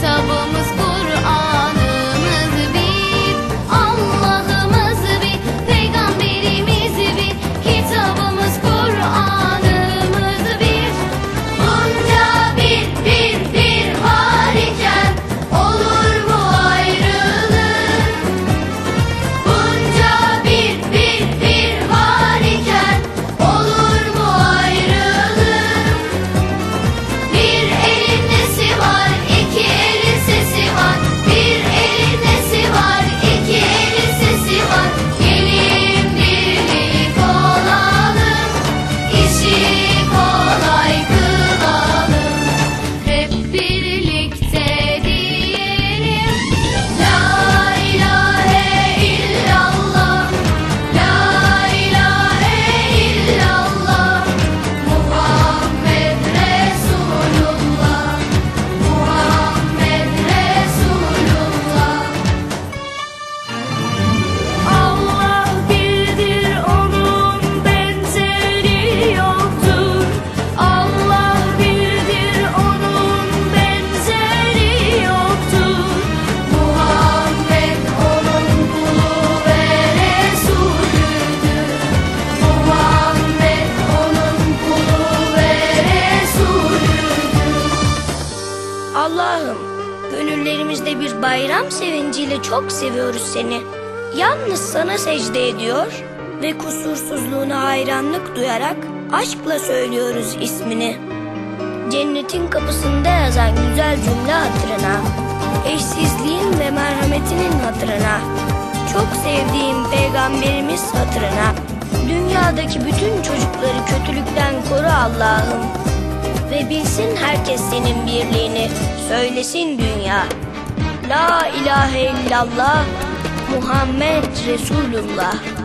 Double Bayram sevinciyle çok seviyoruz seni. Yalnız sana secde ediyor ve kusursuzluğuna hayranlık duyarak aşkla söylüyoruz ismini. Cennetin kapısında yazan güzel cümle hatırına, eşsizliğin ve merhametinin hatırına, çok sevdiğim peygamberimiz hatırına, dünyadaki bütün çocukları kötülükten koru Allah'ım. Ve bilsin herkes senin birliğini, söylesin dünya. La ilahe illallah, Muhammed Resulullah.